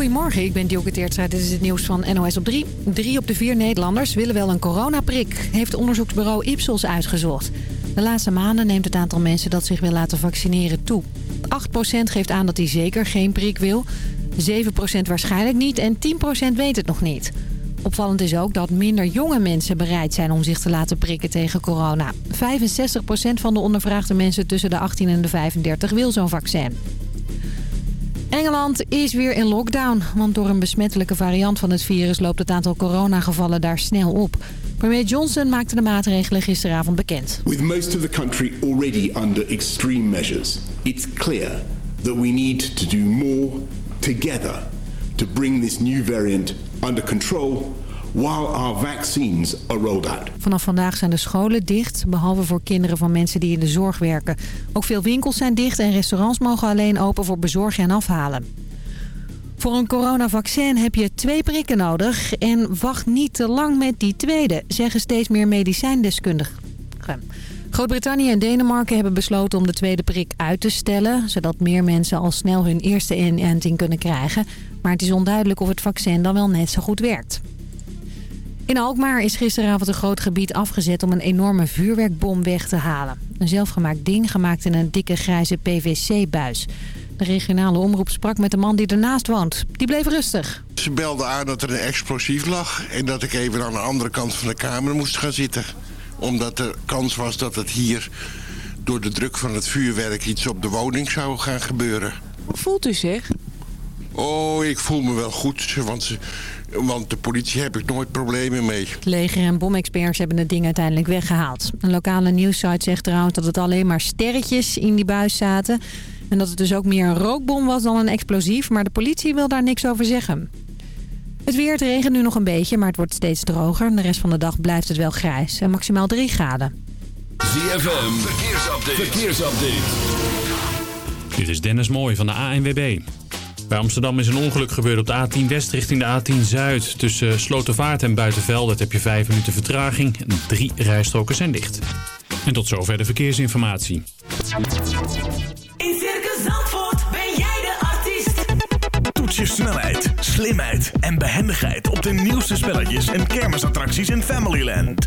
Goedemorgen, ik ben Dioke Teertstra. Dit is het nieuws van NOS op 3. Drie op de vier Nederlanders willen wel een coronaprik, heeft onderzoeksbureau Ipsos uitgezocht. De laatste maanden neemt het aantal mensen dat zich wil laten vaccineren toe. 8% geeft aan dat hij zeker geen prik wil, 7% waarschijnlijk niet en 10% weet het nog niet. Opvallend is ook dat minder jonge mensen bereid zijn om zich te laten prikken tegen corona. 65% van de ondervraagde mensen tussen de 18 en de 35 wil zo'n vaccin. Engeland is weer in lockdown, want door een besmettelijke variant van het virus loopt het aantal coronagevallen daar snel op. Premier Johnson maakte de maatregelen gisteravond bekend. With most of the country already under extreme measures, it's clear that we need to do more together to bring this new variant under control while our vaccines are rolled out. Vanaf vandaag zijn de scholen dicht, behalve voor kinderen van mensen die in de zorg werken. Ook veel winkels zijn dicht en restaurants mogen alleen open voor bezorgen en afhalen. Voor een coronavaccin heb je twee prikken nodig en wacht niet te lang met die tweede, zeggen steeds meer medicijndeskundigen. Groot-Brittannië en Denemarken hebben besloten om de tweede prik uit te stellen... zodat meer mensen al snel hun eerste inenting kunnen krijgen. Maar het is onduidelijk of het vaccin dan wel net zo goed werkt. In Alkmaar is gisteravond een groot gebied afgezet om een enorme vuurwerkbom weg te halen. Een zelfgemaakt ding gemaakt in een dikke grijze PVC-buis. De regionale omroep sprak met de man die ernaast woont. Die bleef rustig. Ze belde aan dat er een explosief lag en dat ik even aan de andere kant van de kamer moest gaan zitten. Omdat er kans was dat het hier door de druk van het vuurwerk iets op de woning zou gaan gebeuren. Hoe voelt u zich? Oh, ik voel me wel goed, want, ze, want de politie heb ik nooit problemen mee. Leger en bomexperts hebben het ding uiteindelijk weggehaald. Een lokale nieuwssite zegt trouwens dat het alleen maar sterretjes in die buis zaten. En dat het dus ook meer een rookbom was dan een explosief. Maar de politie wil daar niks over zeggen. Het weer, het regent nu nog een beetje, maar het wordt steeds droger. De rest van de dag blijft het wel grijs en maximaal 3 graden. ZFM, verkeersupdate. verkeersupdate. Dit is Dennis Mooij van de ANWB. Bij Amsterdam is een ongeluk gebeurd op de A10 West richting de A10 Zuid. Tussen Slotervaart en Buitenveld heb je 5 minuten vertraging. Drie rijstroken zijn dicht. En tot zover de verkeersinformatie. In Circus Zandvoort ben jij de artiest. Toets je snelheid, slimheid en behendigheid op de nieuwste spelletjes en kermisattracties in Familyland.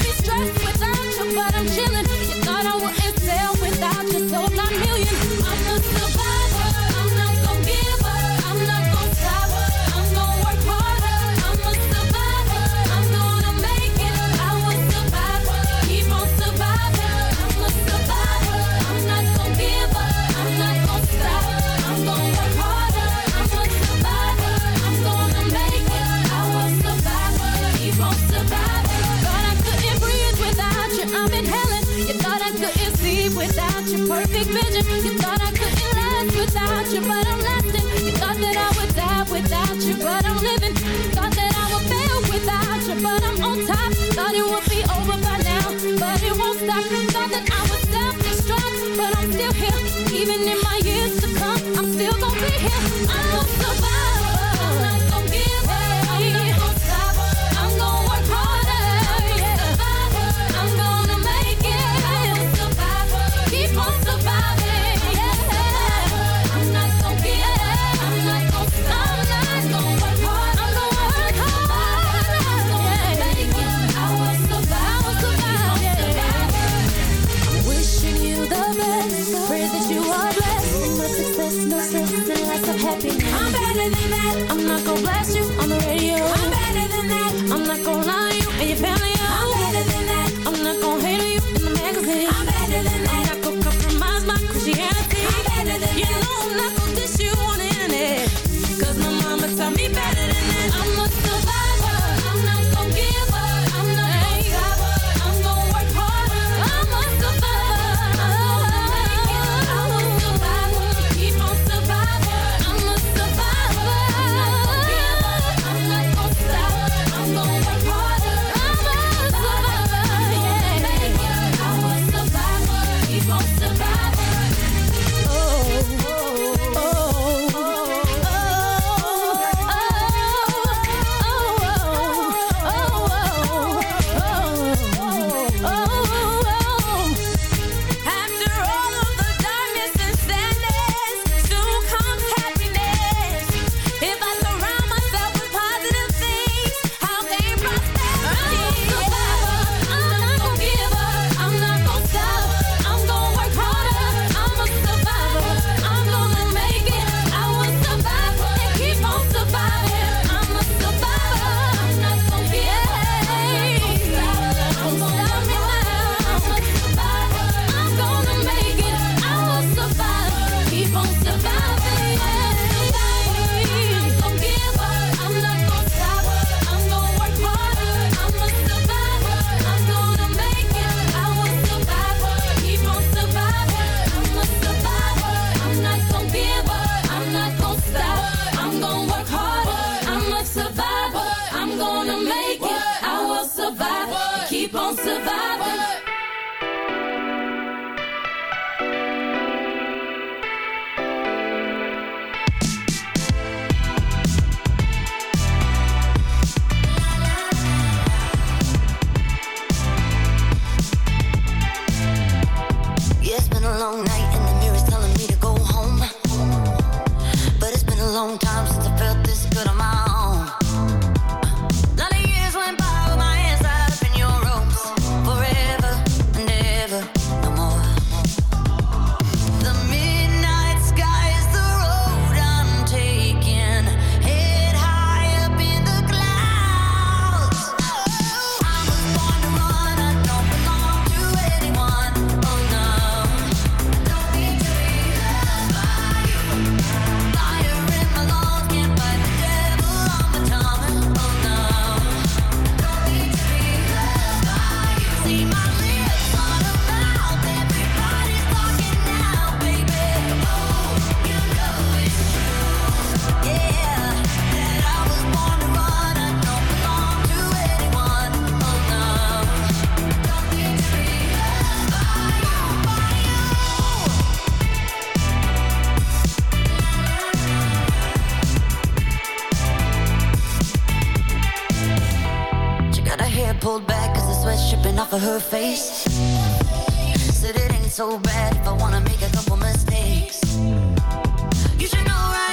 Even in my years to come, I'm still gonna be here. I'm gonna survive. off of her face. Said it ain't so bad if I wanna make a couple mistakes. You should know right.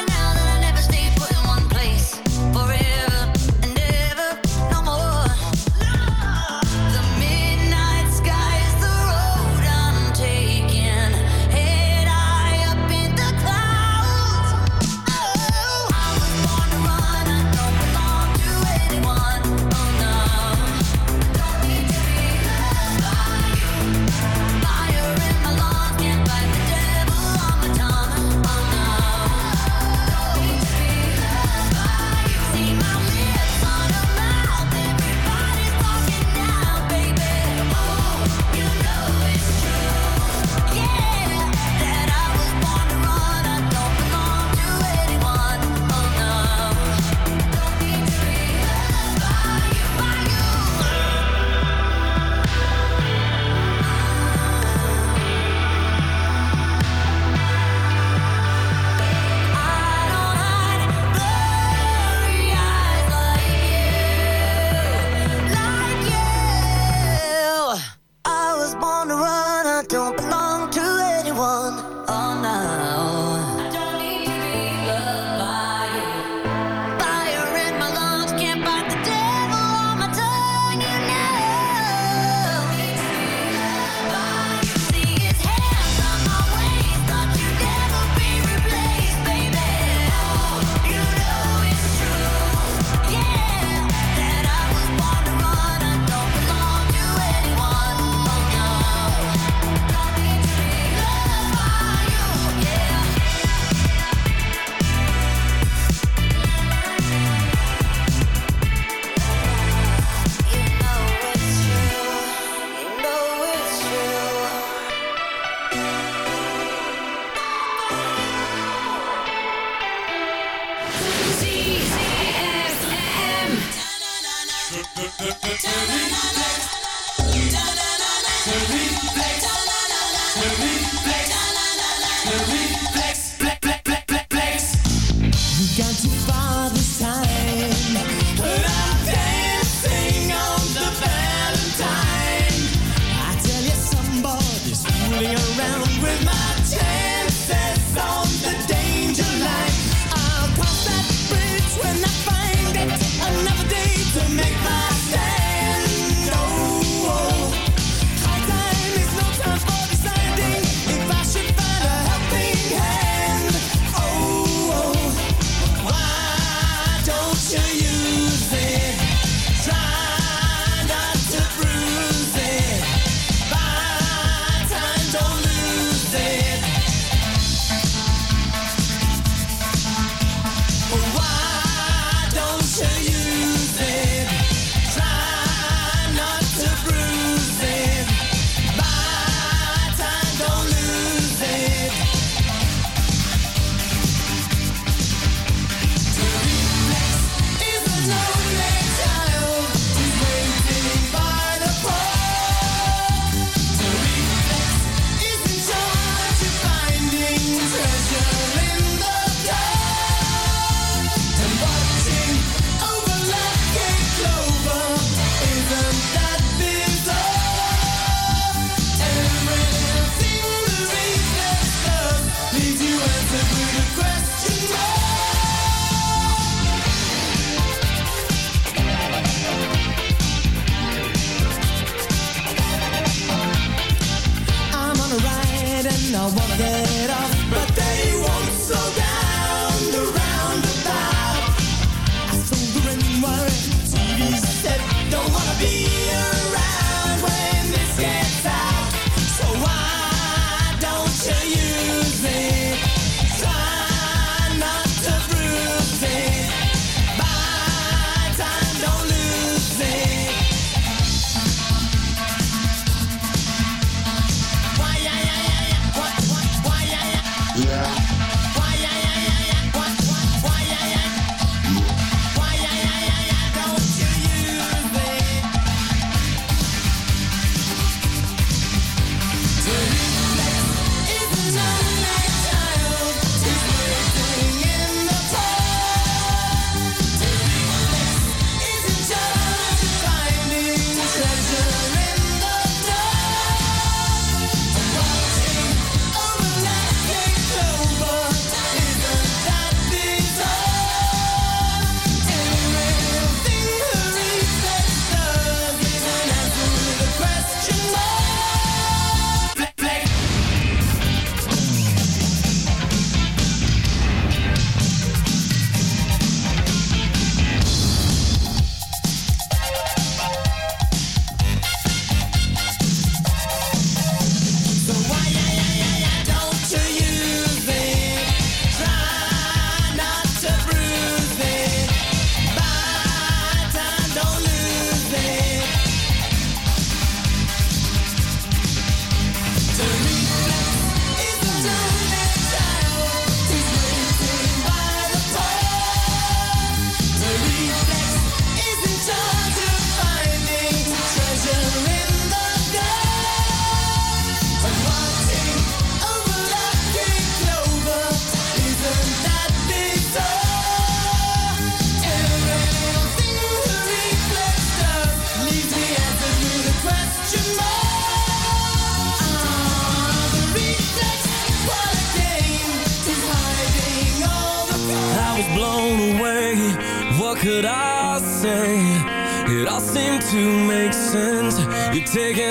Take it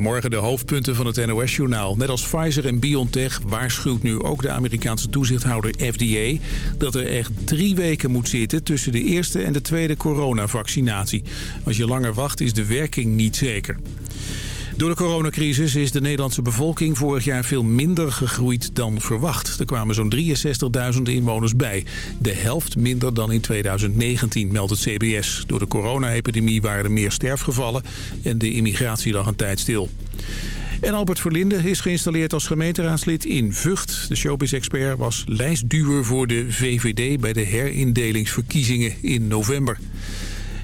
Goedemorgen, de hoofdpunten van het NOS-journaal. Net als Pfizer en BioNTech waarschuwt nu ook de Amerikaanse toezichthouder FDA... dat er echt drie weken moet zitten tussen de eerste en de tweede coronavaccinatie. Als je langer wacht is de werking niet zeker. Door de coronacrisis is de Nederlandse bevolking vorig jaar veel minder gegroeid dan verwacht. Er kwamen zo'n 63.000 inwoners bij. De helft minder dan in 2019, meldt het CBS. Door de corona-epidemie waren er meer sterfgevallen en de immigratie lag een tijd stil. En Albert Verlinde is geïnstalleerd als gemeenteraadslid in Vught. De showbiz-expert was lijstduwer voor de VVD bij de herindelingsverkiezingen in november.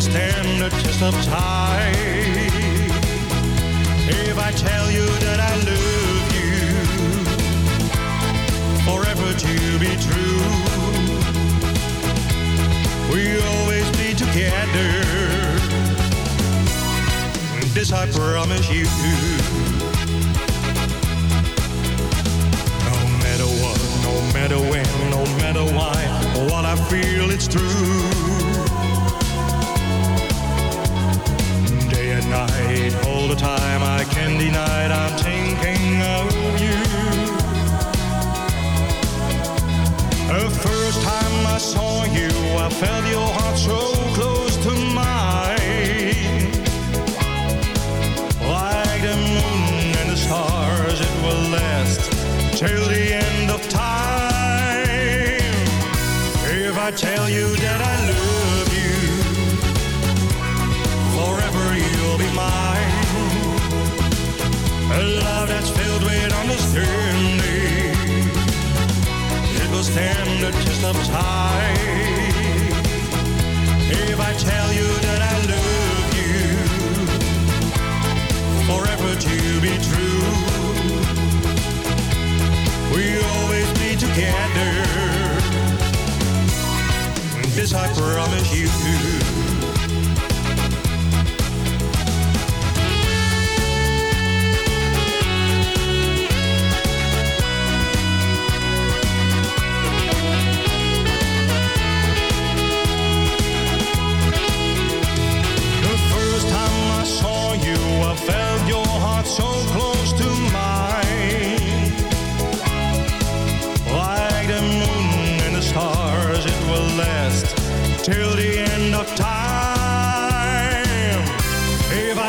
The test of time. If I tell you that I love you, forever to be true. We always be together. This I promise you. No matter what, no matter when, no matter why, what I feel it's true. The time, I can't deny it, I'm thinking of you. The first time I saw you, I felt your heart so This I promise you.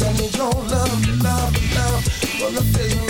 I need your love, love, love. Well, the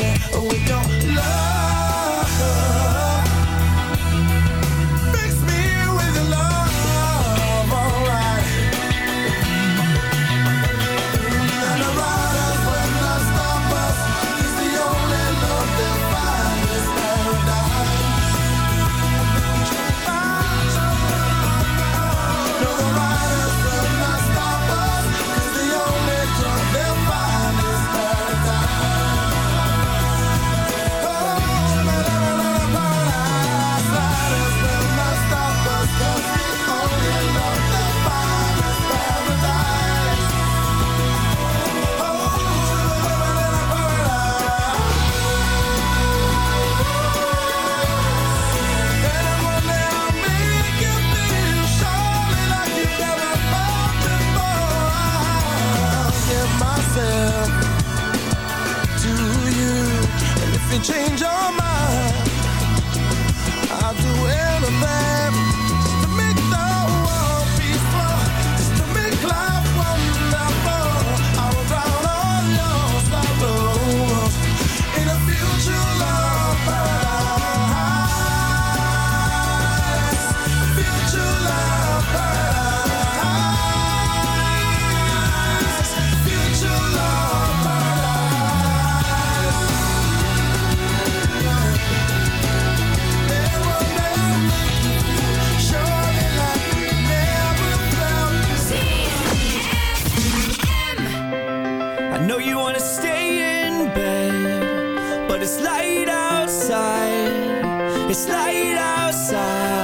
It's light outside.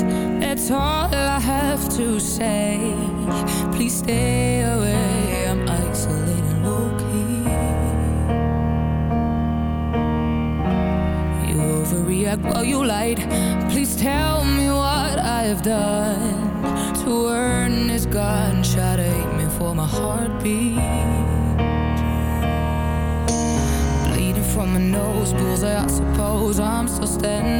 That's all I have to say. Please stay away. I'm isolating low-key. You overreact while you lie. Please tell me what I have done To earn this gunshot at me for my heartbeat. Bleeding from my nose Bullseye I suppose I'm still standing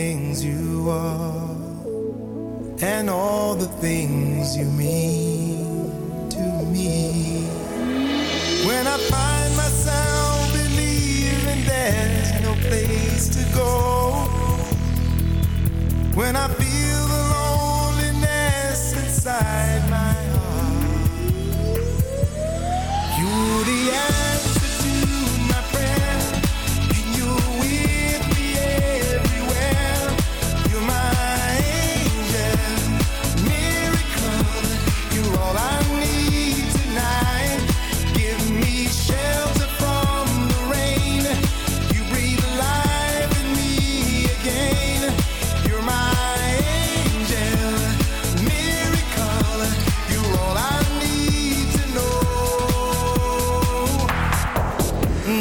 things you are and all the things you mean to me. When I find myself believing there's no place to go, when I feel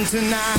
tonight.